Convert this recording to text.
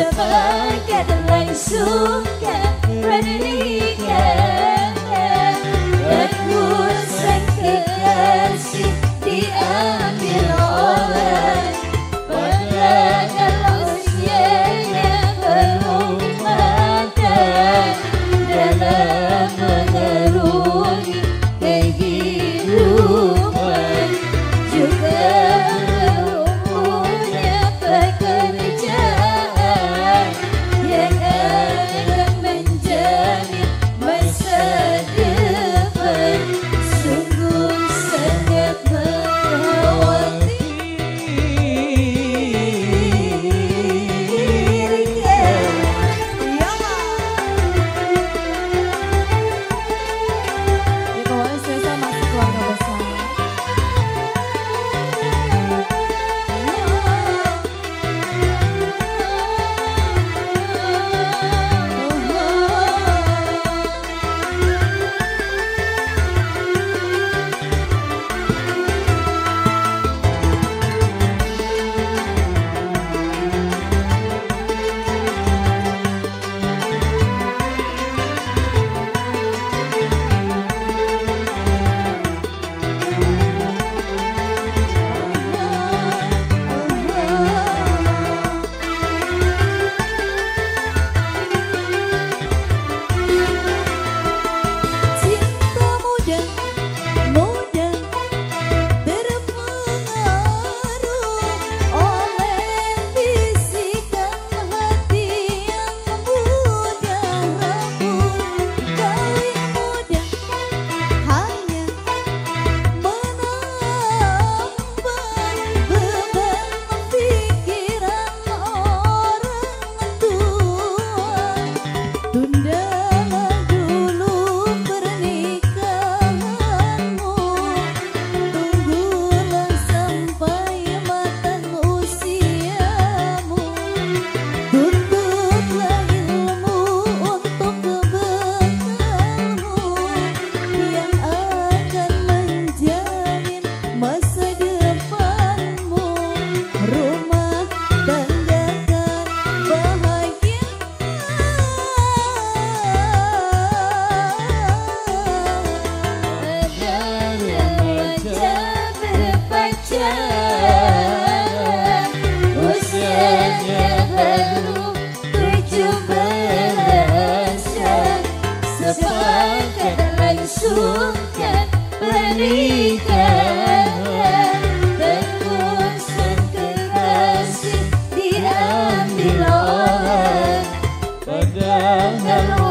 Kata bagai dan lain get Berani nikah sungkan pernikahan Berkursan kekasih diambil orang Padahal